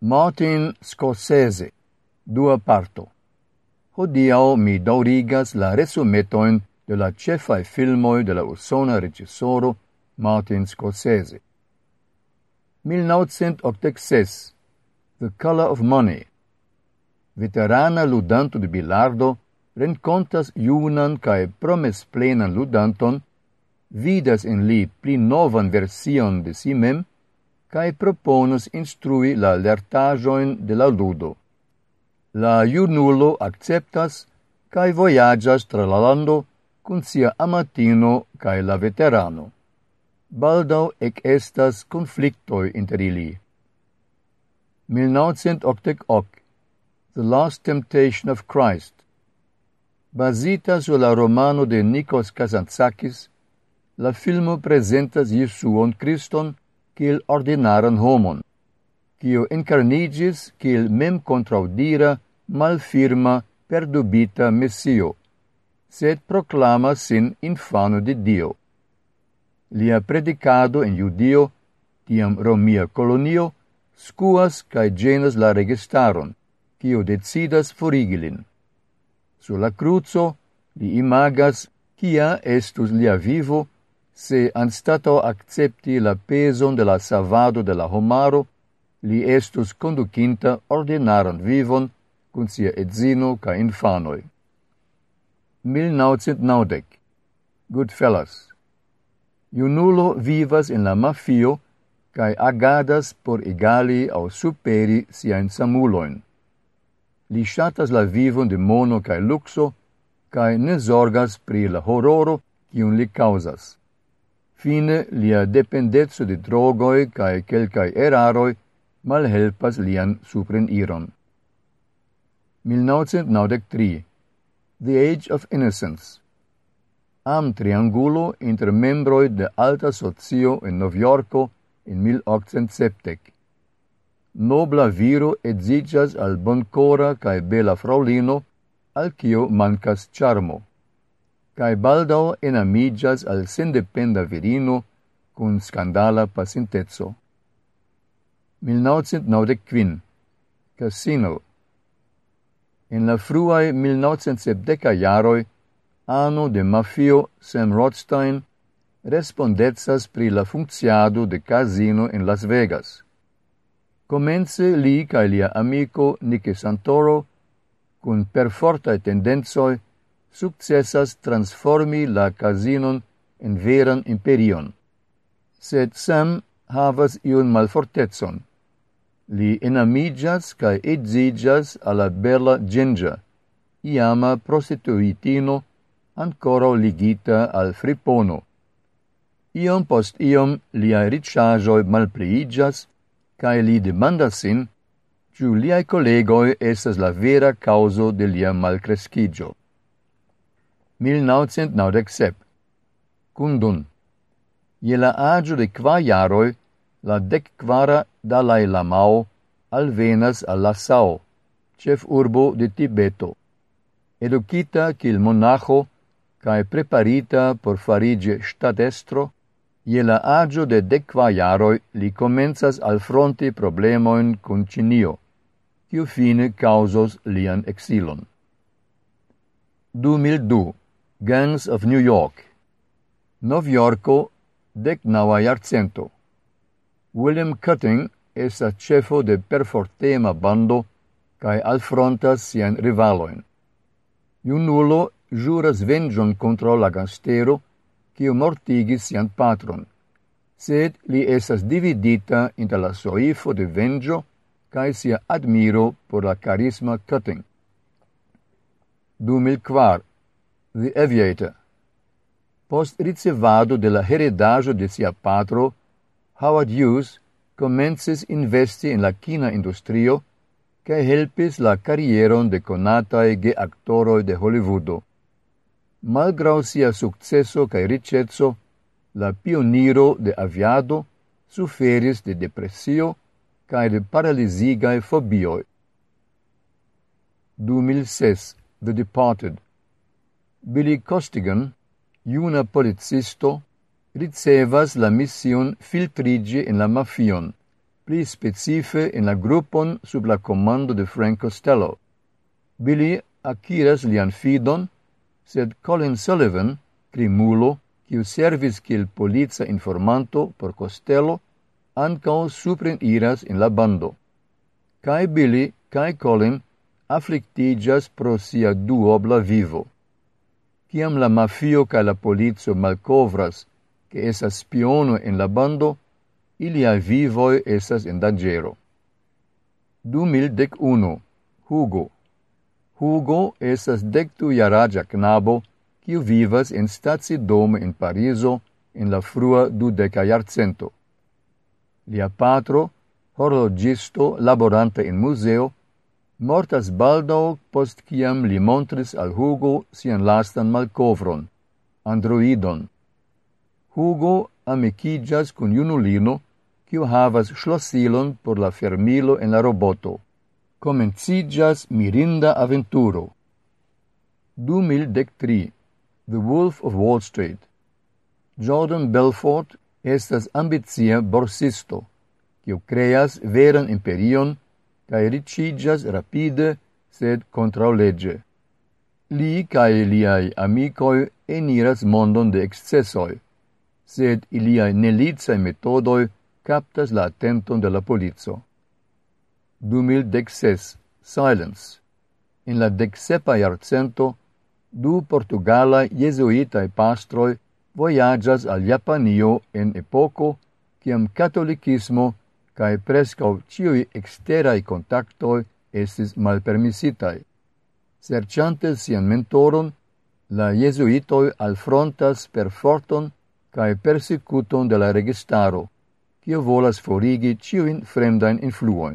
Martin Scorsese, dua parto. Hodiau mi daurigas la resumetoin de la cefae filmoi de la usona regisoro Martin Scorsese. 1986, The Color of Money. Veterana ludanto de bilardo rencontas iunan cae promes plenan ludanton, vidas en li pli novan version de si mem, cae proponus instrui la lertajoin de la ludo. La iurnulo acceptas cae voyagas tra la lando cun sia amatino cae la veterano. Baldau ec estas conflictoi inter ili. 1988 The Last Temptation of Christ Basita su la romano de Nikos Kazantzakis, la filmo presentas Jesuon Christon kiel ordinaran homon, kiu incarnigis kiel mem contraudira, malfirma, perdubita Messio, sed proclama sin infano de Dio. Lia predicado en Judio, tiam Romia colonio, scuas cae genas la registaron, cio decidas forigilin. Sur la cruzo li imagas kia estus lia vivo se anstato accepti la peson de la savado de la homaro, li estus conducinta ordinaran vivon cun sia edzino ca infanoi. 1990 Goodfellas Iunulo vivas in la mafio cae agadas por egali au superi siain samuloin. Li shatas la vivon de mono cae luxo, cae ne zorgas pri la horroro cium li causas fine lia dependezzo de drogoi cae quelcae eraroi malhelpas lian supren iron. 1993 The Age of Innocence Am triangulo inter membroi de alta socio in Novjorko in 1870. Nobla viro edzigas al boncora cae bela fraulino, al cio mancas charmo cae baldau enamigas al sendependa virino cun scandala pasintezzo. 1995 Casino In la fruae 1970 iaroi, anno de mafio Sam Rothstein respondezas pri la funcciado de casino in Las Vegas. Comence li cae lia amico Nicky Santoro, cun perfortae tendenzoi, successas transformi la casinon en veran imperion, sed Sam havas iun malfortezon. Li enamigas cae edzigas alla bella Ginger, iama prostituitino ancora ligita al fripono. Iom post iom liai ricciagioi malpliigas, cae li demandas sin, ciu liai collegoi estas la vera causo de lia malcrescigio. 1997. Kundun. Je la agio de qua jaroi, la dec quara Dalai Lamao alvenas al Lhasao, cef urbo de Tibeto, educita cil monajo cae preparita por farige statestro, je la agio de decva jaroi li comenzas al fronti problemoin con Cinio, kiu fine causos lian exilon. 2002 Gangs of New York. Novjorko, dec naua iarcento. William Cutting estas cefo de perfortema bando cae alfrontas sian rivaloin. Junulo juras vengion contra la gangstero, quiu mortigis sian patron, sed li esas dividita inter la soifo de vengio cae sia admiro por la carisma Cutting. 2004 the Aviator. Post ricevado de la heredajo de sia patro, Howard Hughes comences investi in la kina industrio cae helpis la carrieron de conatae ge actoroi de Hollywoodo. Malgrau sia successo cae ricezzo, la pioniro de aviado suferis de depressio cae de paralisigae fobioi. 2006 The Departed Billy Costigan, iuna policisto, ricevas la mission filtrigi in la mafion, pli specife in la gruppon sub la comando de Frank Costello. Billy akiras lian fidon, sed Colin Sullivan, crimulo, quiu servis quil poliza informanto por Costello, ancao suprin iras in la bando. Kai Billy, kai Colin, afflictigas pro sia duobla vivo. Ciam la mafio ca la polizio malcovras che esas spiono en la bando, ilia vivoi esas en dangero. 2011 Hugo Hugo esas dectu iaragia knabo, quiu vivas en stacidomo en Parizo en la frua dudeca iarcento. Lia patro, horlogisto laborante en museo, mortas baldo post ciam li montris al Hugo sian lastan malcovron, androidon. Hugo amiciĝas cun junulino, kiu havas schlossilon por la fermilo en la roboto. Komenciĝas mirinda aventuro. 2013 The Wolf of Wall Street Jordan Belfort estas ambicia borsisto, kiu creas veran imperion cae ricigas rapide, sed contra legge. Li cae liai amicoi eniras mondon de excessoi, sed iliai nelicae metodoi captas la attenton de la polizzo. 2016. Silence. In la decsepa iarcento, du Portugala jesuitae pastroi voyagas al Japanio en epoco ciam catolicismo cae prescau ciui exterai contactoi estis malpermisitai. Serciante sian mentoron, la jesuitoi alfrontas per forton cae persecuton de la registaro, cio volas forigi ciuin fremdain influoin.